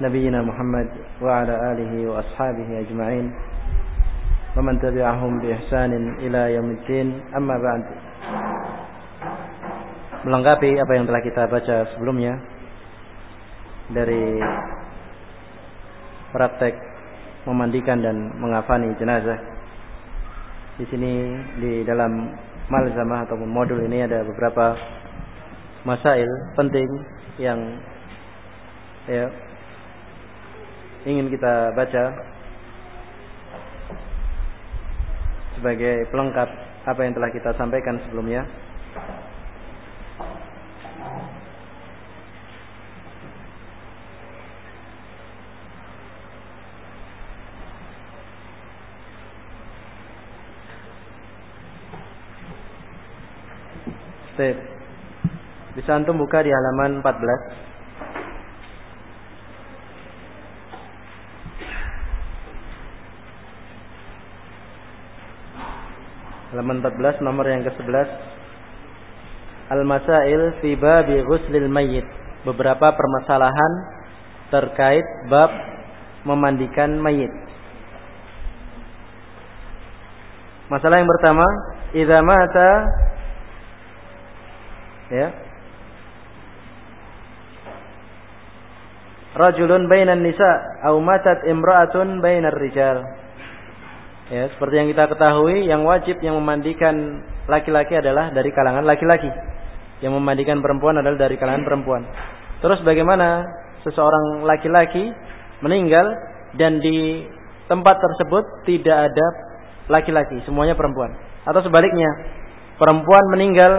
نبينا محمد وعلى آله وأصحابه أجمعين ومن تبعهم بإحسان إلى يوم الدين أما بعد melengkapi apa yang telah kita baca sebelumnya dari praktek memandikan dan mengafani jenazah. Di sini di dalam malzamah ataupun modul ini ada beberapa masail penting yang ya ingin kita baca sebagai pelengkap apa yang telah kita sampaikan sebelumnya. Bisa antum buka di halaman 14. Halaman 14 nomor yang ke-11. Al-Masail fi babi ghuslil mayyit. Beberapa permasalahan terkait bab memandikan mayit. Masalah yang pertama, idza mata ya rajulun bainan nisa au matat imra'atun bainar rijal ya seperti yang kita ketahui yang wajib yang memandikan laki-laki adalah dari kalangan laki-laki. Yang memandikan perempuan adalah dari kalangan perempuan. Terus bagaimana seseorang laki-laki meninggal dan di tempat tersebut tidak ada laki-laki semuanya perempuan. Atau sebaliknya perempuan meninggal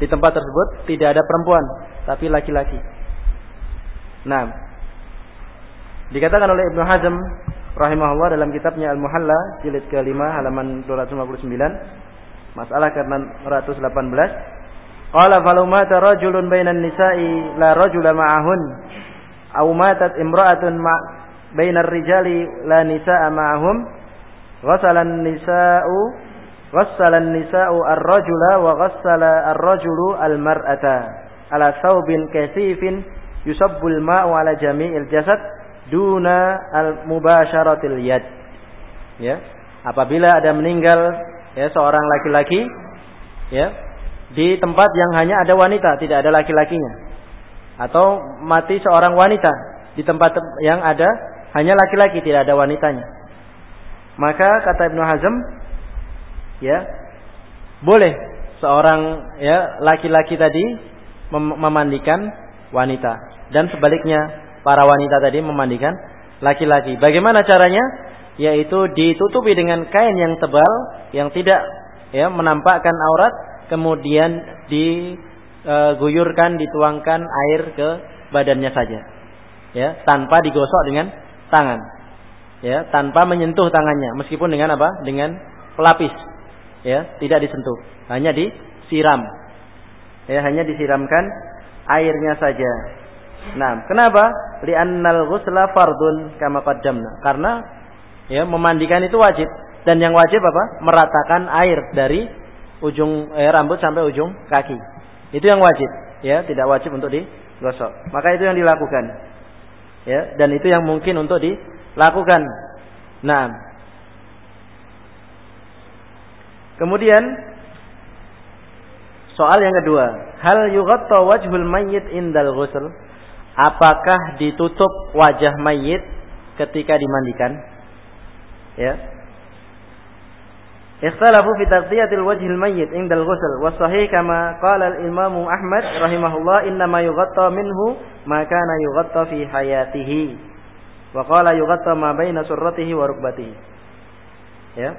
di tempat tersebut tidak ada perempuan, tapi laki-laki. Nah, dikatakan oleh Ibnu Hazm rahimahullah dalam kitabnya Al-Muhalla jilid ke-5 halaman 259 masalah karena 118 qala falau mata rajulun bainan nisa'i la rajula ma'ahun. Aw matat imra'atun ma bainar rijali la nisa'a ma'ahum. Ghasala nisa'u ghassala an-nisa'u ar-rajula wa ghassala ar-rajulu al-mar'ata. Ala thawbin kasifin yusabbu al-ma'u ala jami'il jasad duna al-mubasharatil yad. Ya. Apabila ada meninggal ya seorang laki-laki ya di tempat yang hanya ada wanita tidak ada laki-lakinya. Atau mati seorang wanita di tempat yang ada hanya laki-laki tidak ada wanitanya. Maka kata Ibnu Hazm ya boleh seorang ya laki-laki tadi mem memandikan wanita. Dan sebaliknya para wanita tadi memandikan laki-laki. Bagaimana caranya? Yaitu ditutupi dengan kain yang tebal yang tidak ya menampakkan aurat, kemudian diguyurkan, dituangkan air ke badannya saja. Ya, tanpa digosok dengan tangan. Ya, tanpa menyentuh tangannya meskipun dengan apa? Dengan pelapis ya tidak disentuh hanya disiram ya hanya disiramkan airnya saja nah kenapa? Li'annal ghusla fardun kama qaddamna. Karena ya memandikan itu wajib. Dan yang wajib apa? Meratakan air dari ujung eh, rambut sampai ujung kaki. Itu yang wajib ya tidak wajib untuk digosok. Maka itu yang dilakukan ya dan itu yang mungkin untuk dilakukan. Nah. Kemudian soal yang kedua, hal yughatta wajhul mayyit indal ghusl? Apakah ditutup wajah mayit ketika dimandikan? Ya. Ikhtalafu fi taghtiyatil wajhil mayyit indal ghusl wa sahih kama qala al-Imam Ahmad rahimahullah inna ma yughatta minhu ma kana yughatta fi hayatihi. Wa qala yughatta ma baina surratihi wa rukbatihi. Ya.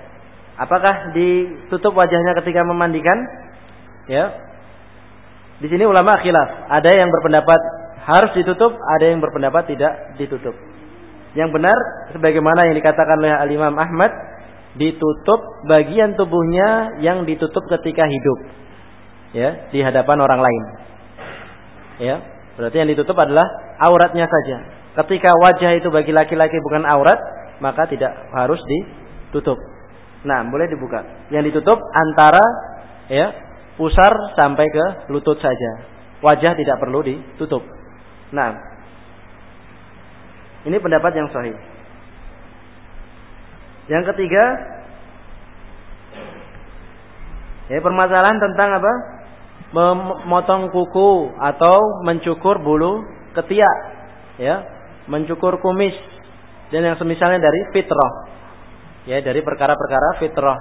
Apakah ditutup wajahnya ketika memandikan? Ya. Di sini ulama khilaf. Ada yang berpendapat harus ditutup, ada yang berpendapat tidak ditutup. Yang benar sebagaimana yang dikatakan oleh Al-Imam Ahmad, ditutup bagian tubuhnya yang ditutup ketika hidup. Ya, di hadapan orang lain. Ya, berarti yang ditutup adalah auratnya saja. Ketika wajah itu bagi laki-laki bukan aurat, maka tidak harus ditutup. Nah, boleh dibuka. Yang ditutup antara ya pusar sampai ke lutut saja. Wajah tidak perlu ditutup. Nah, Ini pendapat yang sahih. Yang ketiga, ya permasalahan tentang apa? Memotong kuku atau mencukur bulu ketiak, ya, mencukur kumis dan yang semisalnya dari fitrah. Ya, dari perkara-perkara fitrah.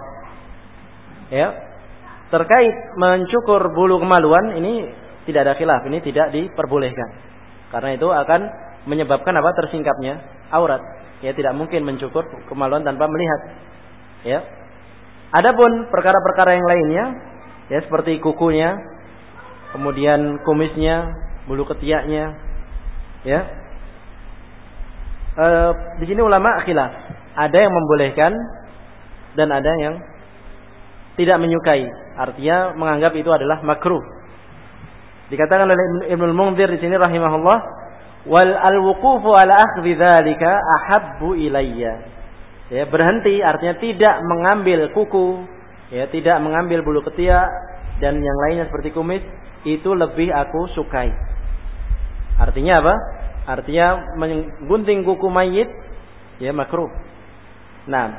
Ya. Terkait mencukur bulu kemaluan ini tidak ada khilaf, ini tidak diperbolehkan. Karena itu akan menyebabkan apa? tersingkapnya aurat. Ya, tidak mungkin mencukur kemaluan tanpa melihat. Ya. Adapun perkara-perkara yang lainnya, ya seperti kukunya, kemudian kumisnya, bulu ketiaknya, ya. E, di sini ulama khilaf. Ada yang membolehkan dan ada yang tidak menyukai. Artinya menganggap itu adalah makruh. Dikatakan oleh Ibnu Munzir di sini rahimahullah, wal al-wuqufu ala akhdhi dzalika ahabbu ilayya. Ya, berhenti artinya tidak mengambil kuku, ya, tidak mengambil bulu ketiak dan yang lainnya seperti kumis itu lebih aku sukai. Artinya apa? Artinya menggunting kuku mayit ya makruh. Nah,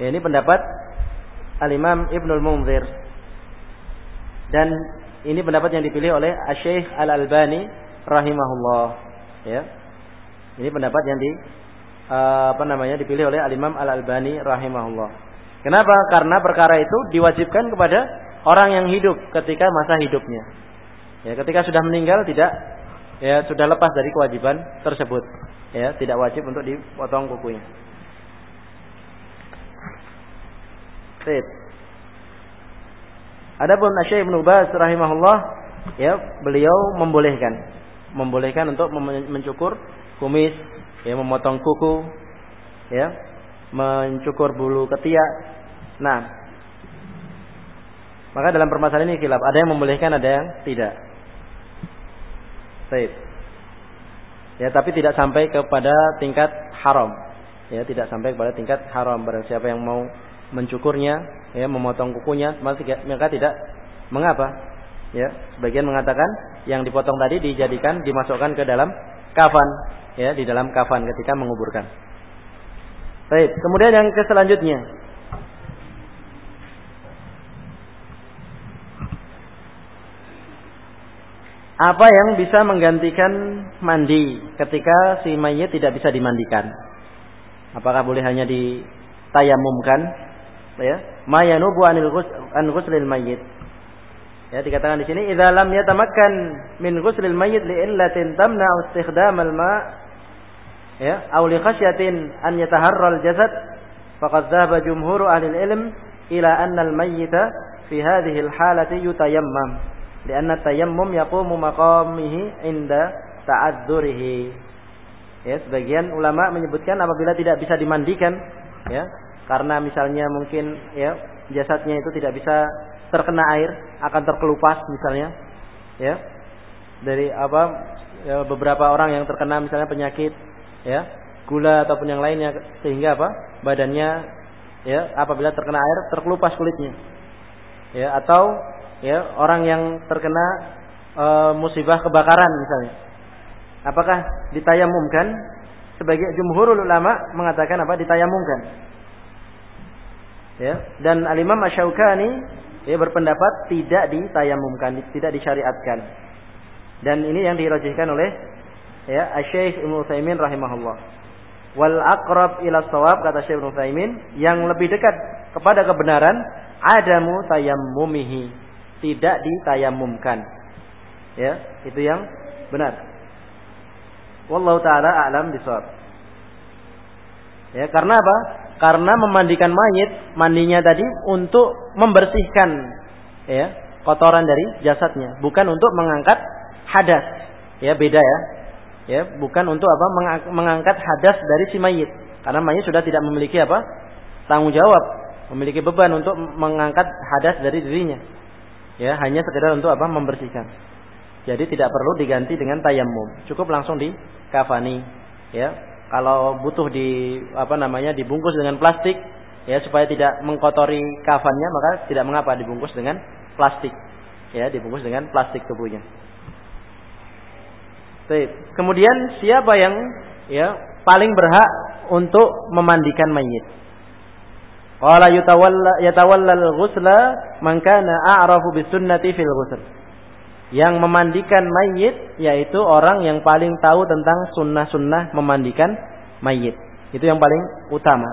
ya ini pendapat Al-Imam Ibnul Munzir. Dan ini pendapat yang dipilih oleh Syekh Al-Albani rahimahullah, ya. Ini pendapat yang di uh, apa namanya dipilih oleh Al-Imam Al-Albani rahimahullah. Kenapa? Karena perkara itu diwajibkan kepada orang yang hidup ketika masa hidupnya. Ya, ketika sudah meninggal tidak ya sudah lepas dari kewajiban tersebut. Ya, tidak wajib untuk dipotong kukunya. Sip. Adapun Syekh Ibnu Baz rahimahullah ya beliau membolehkan membolehkan untuk mencukur kumis, ya memotong kuku, ya mencukur bulu ketiak. Nah, maka dalam permasalahan ini khilaf, ada yang membolehkan, ada yang tidak. Baik. Ya, tapi tidak sampai kepada tingkat haram. Ya, tidak sampai kepada tingkat haram. Barang siapa yang mau mencukurnya, ya, memotong kukunya, maka tidak mengapa. Ya, sebagian mengatakan yang dipotong tadi dijadikan dimasukkan ke dalam kafan, ya, di dalam kafan ketika menguburkan. Baik, kemudian yang ke selanjutnya. Apa yang bisa menggantikan mandi ketika si mayit tidak bisa dimandikan? Apakah boleh hanya ditayamumkan ya. Ma yanubu anil ghusl an ghuslil mayyit. Ya dikatakan di sini idza lam yatamakkan min ghuslil mayyit li illatin tamna istikhdamal ma ya aw li khasyatin an yataharral al jasad faqad dhahaba jumhur ahli al ilm ila anna al mayyita fi hadhihi al halati yutayammam li anna tayammum yaqumu maqamihi inda ta'adzurihi ya sebagian ulama menyebutkan apabila tidak bisa dimandikan ya karena misalnya mungkin ya jasadnya itu tidak bisa terkena air akan terkelupas misalnya ya. Dari apa ya, beberapa orang yang terkena misalnya penyakit ya gula ataupun yang lainnya sehingga apa badannya ya apabila terkena air terkelupas kulitnya. Ya atau ya orang yang terkena e, musibah kebakaran misalnya. Apakah ditayamumkan? Sebagai jumhurul ulama mengatakan apa? Ditayamumkan ya dan al-Imam Asy-Syaukani ya berpendapat tidak ditayamumkan, tidak disyariatkan. Dan ini yang dirajihkan oleh ya Syekh Ibnu Utsaimin rahimahullah. Wal aqrab ila shawab kata Syekh Ibnu Utsaimin yang lebih dekat kepada kebenaran adamu tayammumihi, tidak ditayamumkan. Ya, itu yang benar. Wallahu taala a'lam bishawab. Ya, karena apa? Karena memandikan mayit, mandinya tadi untuk membersihkan ya, kotoran dari jasadnya, bukan untuk mengangkat hadas. Ya, beda ya. Ya, bukan untuk apa? mengangkat hadas dari si mayit. Karena mayit sudah tidak memiliki apa? tanggung jawab, memiliki beban untuk mengangkat hadas dari dirinya. Ya, hanya sekedar untuk apa? membersihkan. Jadi tidak perlu diganti dengan tayamum. Cukup langsung di kafani. Ya, kalau butuh di apa namanya dibungkus dengan plastik ya supaya tidak mengkotori kafannya maka tidak mengapa dibungkus dengan plastik ya dibungkus dengan plastik tubuhnya. Baik. Kemudian siapa yang ya paling berhak untuk memandikan mayit. Qala yatawalla yatawalla al-ghusla man kana a'rafu bisunnati fil ghusl. Yang memandikan mayit yaitu orang yang paling tahu tentang sunnah-sunnah memandikan mayit. Itu yang paling utama.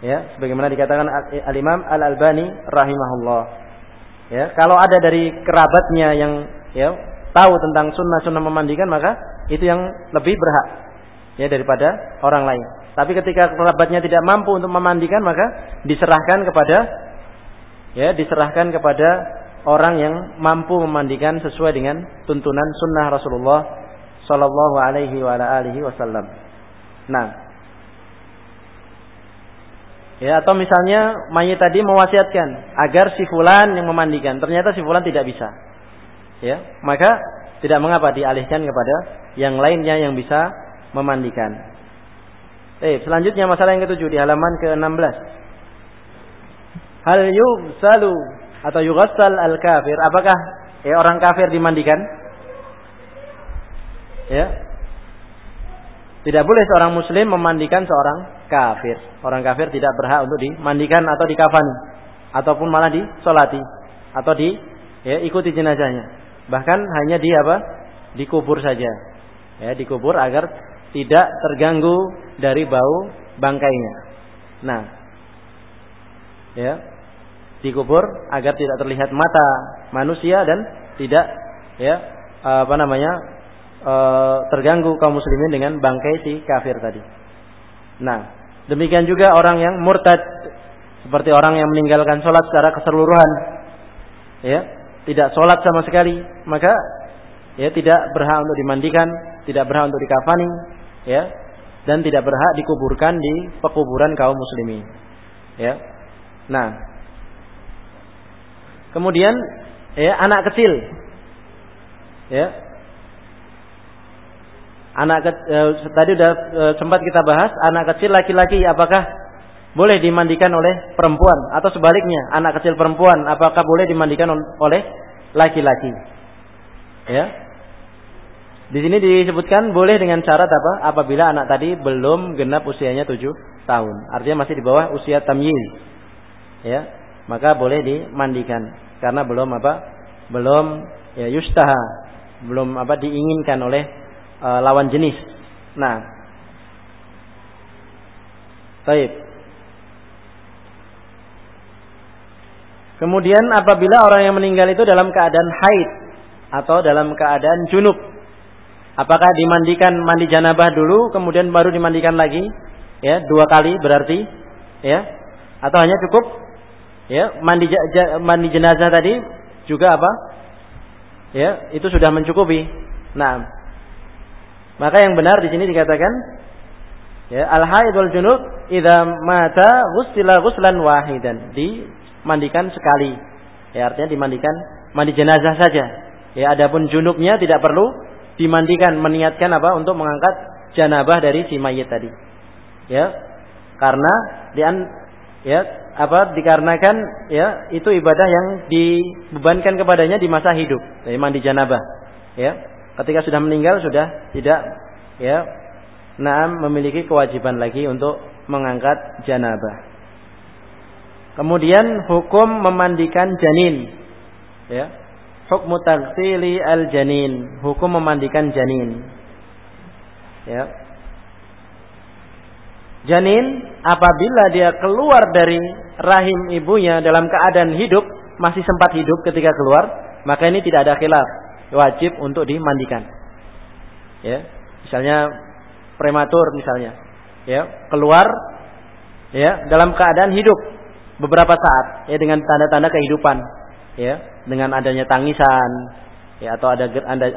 Ya, sebagaimana dikatakan Al-Imam Al-Albani rahimahullah. Ya, kalau ada dari kerabatnya yang ya tahu tentang sunnah-sunnah memandikan maka itu yang lebih berhak ya daripada orang lain. Tapi ketika kerabatnya tidak mampu untuk memandikan maka diserahkan kepada ya diserahkan kepada orang yang mampu memandikan sesuai dengan tuntunan sunnah Rasulullah Sallallahu Alaihi Wasallam. Nah, ya atau misalnya mayit tadi mewasiatkan agar si fulan yang memandikan, ternyata si fulan tidak bisa, ya maka tidak mengapa dialihkan kepada yang lainnya yang bisa memandikan. Eh, selanjutnya masalah yang ketujuh di halaman ke-16. Hal yughsalu atau yughassal al-kafir, apakah ya orang kafir dimandikan? Ya. Tidak boleh seorang muslim memandikan seorang kafir. Orang kafir tidak berhak untuk dimandikan atau dikafani ataupun malah disolati atau di ya, ikuti jenazahnya. Bahkan hanya di apa? Dikubur saja. Ya, dikubur agar tidak terganggu dari bau bangkainya. Nah, ya, dikubur agar tidak terlihat mata manusia dan tidak ya apa namanya e, terganggu kaum muslimin dengan bangkai si kafir tadi. Nah, demikian juga orang yang murtad seperti orang yang meninggalkan sholat secara keseluruhan, ya, tidak sholat sama sekali, maka ya tidak berhak untuk dimandikan, tidak berhak untuk dikafani, ya dan tidak berhak dikuburkan di pekuburan kaum muslimin ya nah kemudian ya anak kecil. Ya. Anak eh, tadi sudah eh, sempat kita bahas anak kecil laki-laki apakah boleh dimandikan oleh perempuan? Atau sebaliknya anak kecil perempuan apakah boleh dimandikan oleh laki-laki? Ya. Di sini disebutkan boleh dengan syarat apa? Apabila anak tadi belum genap usianya tujuh tahun. Artinya masih di bawah usia tamyiz. Ya, maka boleh dimandikan karena belum apa? Belum ya yustaha, belum apa diinginkan oleh uh, lawan jenis. Nah, baik. Kemudian apabila orang yang meninggal itu dalam keadaan haid atau dalam keadaan junub Apakah dimandikan mandi janabah dulu kemudian baru dimandikan lagi? Ya, dua kali berarti ya. Atau hanya cukup ya mandi mandi jenazah tadi juga apa? Ya, itu sudah mencukupi. Nah, maka yang benar di sini dikatakan ya al haid wal junub idza mata ghusila ghuslan wahidan dimandikan sekali ya artinya dimandikan mandi jenazah saja ya adapun junubnya tidak perlu dimandikan meniatkan apa untuk mengangkat janabah dari si mayit tadi. Ya. Karena dian ya apa dikarenakan ya itu ibadah yang dibebankan kepadanya di masa hidup, jadi mandi janabah. Ya. Ketika sudah meninggal sudah tidak ya nah memiliki kewajiban lagi untuk mengangkat janabah. Kemudian hukum memandikan janin. Ya, Hukmu tagsili al-janin, hukum memandikan janin. Ya. Janin apabila dia keluar dari rahim ibunya dalam keadaan hidup, masih sempat hidup ketika keluar, maka ini tidak ada khilaf, wajib untuk dimandikan. Ya. Misalnya prematur misalnya, ya, keluar ya dalam keadaan hidup beberapa saat ya dengan tanda-tanda kehidupan. Ya dengan adanya tangisan ya atau ada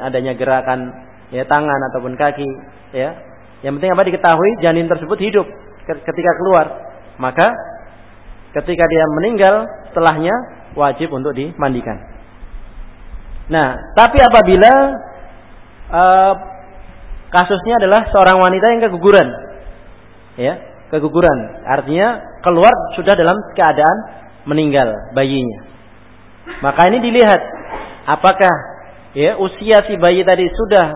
adanya gerakan ya tangan ataupun kaki ya. Yang penting apa? Diketahui janin tersebut hidup ketika keluar. Maka ketika dia meninggal setelahnya wajib untuk dimandikan nah tapi apabila uh, kasusnya adalah seorang wanita yang keguguran ya keguguran artinya keluar sudah dalam keadaan meninggal bayinya maka ini dilihat apakah ya usia si bayi tadi sudah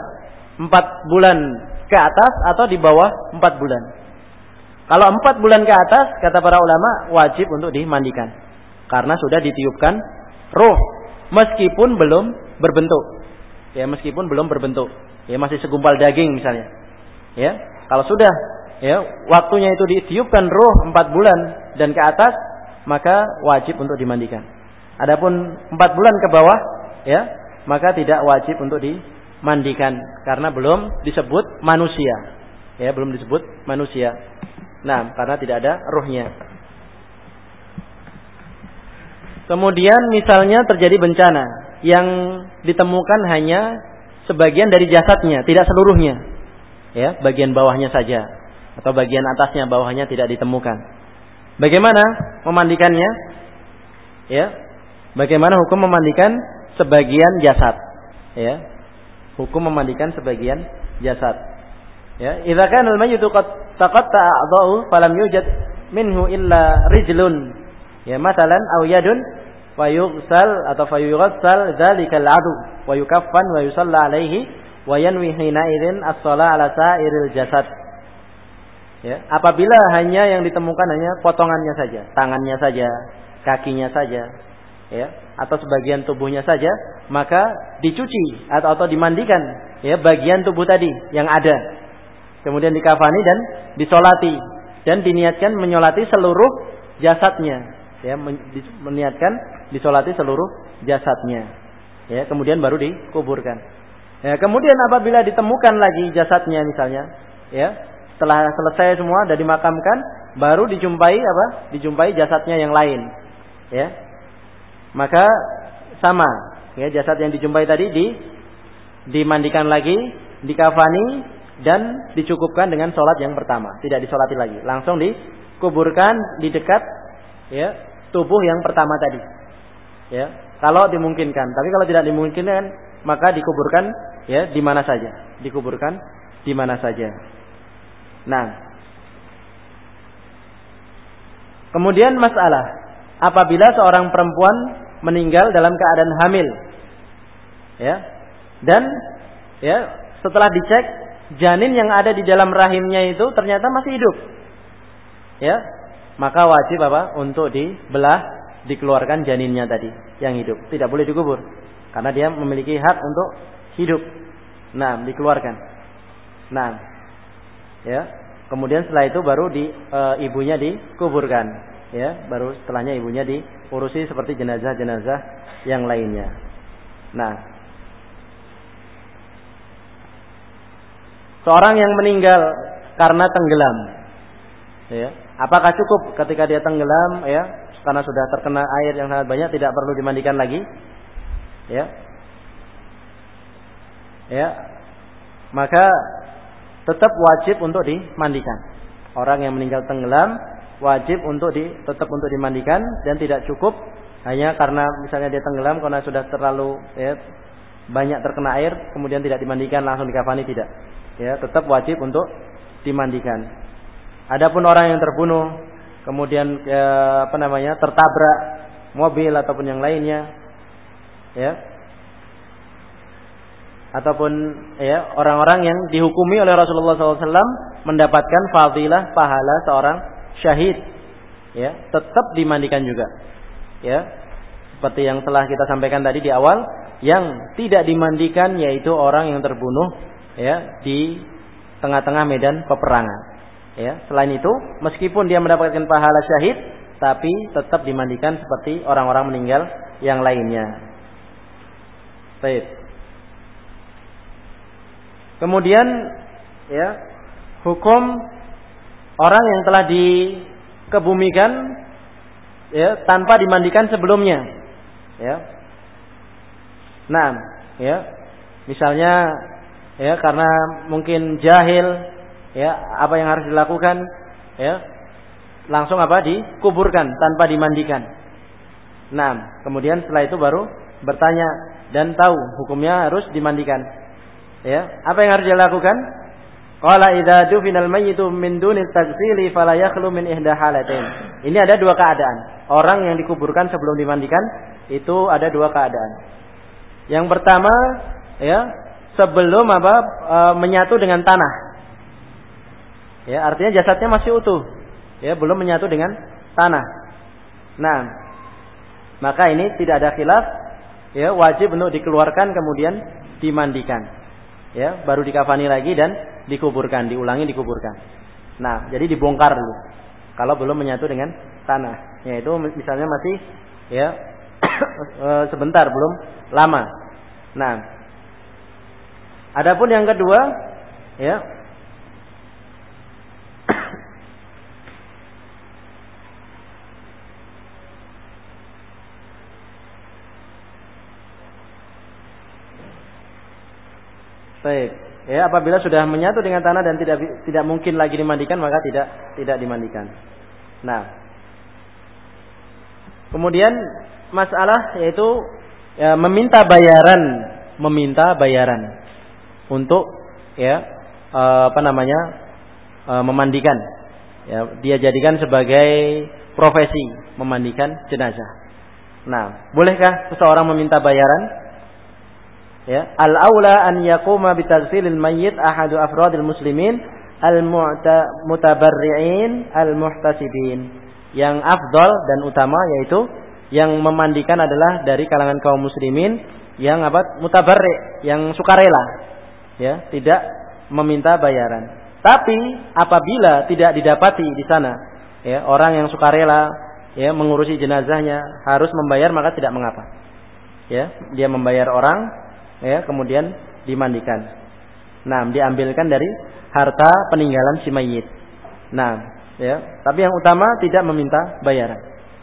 empat bulan ke atas atau di bawah empat bulan. Kalau empat bulan ke atas, kata para ulama, wajib untuk dimandikan. Karena sudah ditiupkan roh. Meskipun belum berbentuk. Ya, meskipun belum berbentuk. Ya, masih segumpal daging misalnya. Ya, kalau sudah ya waktunya itu ditiupkan roh empat bulan dan ke atas, maka wajib untuk dimandikan. Adapun empat bulan ke bawah, ya, maka tidak wajib untuk dimandikan karena belum disebut manusia. Ya, belum disebut manusia. Nah, karena tidak ada ruhnya. Kemudian misalnya terjadi bencana yang ditemukan hanya sebagian dari jasadnya, tidak seluruhnya. Ya, bagian bawahnya saja atau bagian atasnya bawahnya tidak ditemukan. Bagaimana memandikannya? Ya. Bagaimana hukum memandikan sebagian jasad? Ya. Hukum memandikan sebagian jasad. Ya, idza kana al-mayyitu qad taqatta'a a'dha'u falam yujad minhu illa rijlun. Ya, masalan aw yadun wa yughsal atau fa yughassal dzalika al-'adu wa yukaffan wa yusalla alaihi wa yanwi hina idzin as-shalah ala sa'iril jasad. Ya, apabila hanya yang ditemukan hanya potongannya saja, tangannya saja, kakinya saja, ya, atau sebagian tubuhnya saja, maka dicuci atau atau dimandikan ya bagian tubuh tadi yang ada. Kemudian dikafani dan disolati dan diniatkan menyolati seluruh jasadnya, ya, meniatkan disolati seluruh jasadnya. Ya, kemudian baru dikuburkan. Ya, kemudian apabila ditemukan lagi jasadnya misalnya, ya, setelah selesai semua dan dimakamkan, baru dijumpai apa? Dijumpai jasadnya yang lain. Ya. Maka sama, ya jasad yang dijumpai tadi di dimandikan lagi, dikafani dan dicukupkan dengan sholat yang pertama, tidak disolati lagi, langsung dikuburkan di dekat ya tubuh yang pertama tadi. Ya, kalau dimungkinkan. Tapi kalau tidak dimungkinkan, maka dikuburkan ya di mana saja, dikuburkan di mana saja. Nah, kemudian masalah apabila seorang perempuan meninggal dalam keadaan hamil, ya, dan ya setelah dicek janin yang ada di dalam rahimnya itu ternyata masih hidup, ya, maka wajib apa? Untuk dibelah dikeluarkan janinnya tadi yang hidup, tidak boleh dikubur. Karena dia memiliki hak untuk hidup. Nah, dikeluarkan. Nah, ya. Kemudian setelah itu baru di e, ibunya dikuburkan. Ya baru setelahnya ibunya diurusi seperti jenazah-jenazah yang lainnya. Nah seorang yang meninggal karena tenggelam. Ya. Apakah cukup ketika dia tenggelam ya? Karena sudah terkena air yang sangat banyak tidak perlu dimandikan lagi. Ya. Ya. Maka tetap wajib untuk dimandikan. Orang yang meninggal tenggelam wajib untuk di tetap untuk dimandikan dan tidak cukup hanya karena misalnya dia tenggelam karena sudah terlalu ya, banyak terkena air kemudian tidak dimandikan langsung dikafani tidak. Ya, tetap wajib untuk dimandikan. Adapun orang yang terbunuh kemudian ya, apa namanya tertabrak mobil ataupun yang lainnya ya ataupun ya orang-orang yang dihukumi oleh Rasulullah SAW mendapatkan fadilah pahala seorang syahid ya tetap dimandikan juga ya seperti yang telah kita sampaikan tadi di awal yang tidak dimandikan yaitu orang yang terbunuh ya di tengah-tengah medan peperangan ya selain itu meskipun dia mendapatkan pahala syahid tapi tetap dimandikan seperti orang-orang meninggal yang lainnya baik Kemudian ya hukum orang yang telah dikebumikan ya tanpa dimandikan sebelumnya. Ya. Nah, ya. Misalnya ya karena mungkin jahil ya apa yang harus dilakukan ya langsung apa dikuburkan tanpa dimandikan. Nah, kemudian setelah itu baru bertanya dan tahu hukumnya harus dimandikan. Ya, apa yang harus dia lakukan? Qala idza dufinal mayyitu min duni taghsili fala yakhlu min ihda halatain. Ini ada dua keadaan. Orang yang dikuburkan sebelum dimandikan itu ada dua keadaan. Yang pertama, ya, sebelum apa e, menyatu dengan tanah. Ya, artinya jasadnya masih utuh. Ya, belum menyatu dengan tanah. Nah, maka ini tidak ada khilaf, ya, wajib untuk dikeluarkan kemudian dimandikan. Ya, baru dikafani lagi dan dikuburkan, diulangi dikuburkan. Nah, jadi dibongkar dulu. Kalau belum menyatu dengan tanah, yaitu misalnya masih ya eh, sebentar belum lama. Nah, adapun yang kedua, ya Baik. Ya, apabila sudah menyatu dengan tanah dan tidak tidak mungkin lagi dimandikan, maka tidak tidak dimandikan. Nah, kemudian masalah yaitu ya, meminta bayaran, meminta bayaran untuk ya uh, apa namanya uh, memandikan. Ya, dia jadikan sebagai profesi memandikan jenazah. Nah, bolehkah seseorang meminta bayaran? ya al aula an yaquma bi taghsilil mayyit ahadu afradil muslimin al mutabarri'in al muhtasibin yang afdal dan utama yaitu yang memandikan adalah dari kalangan kaum muslimin yang apa mutabarri yang sukarela ya tidak meminta bayaran tapi apabila tidak didapati di sana ya orang yang sukarela ya mengurusi jenazahnya harus membayar maka tidak mengapa ya dia membayar orang ya kemudian dimandikan. Nah, diambilkan dari harta peninggalan si mayit. Nah, ya, tapi yang utama tidak meminta bayaran.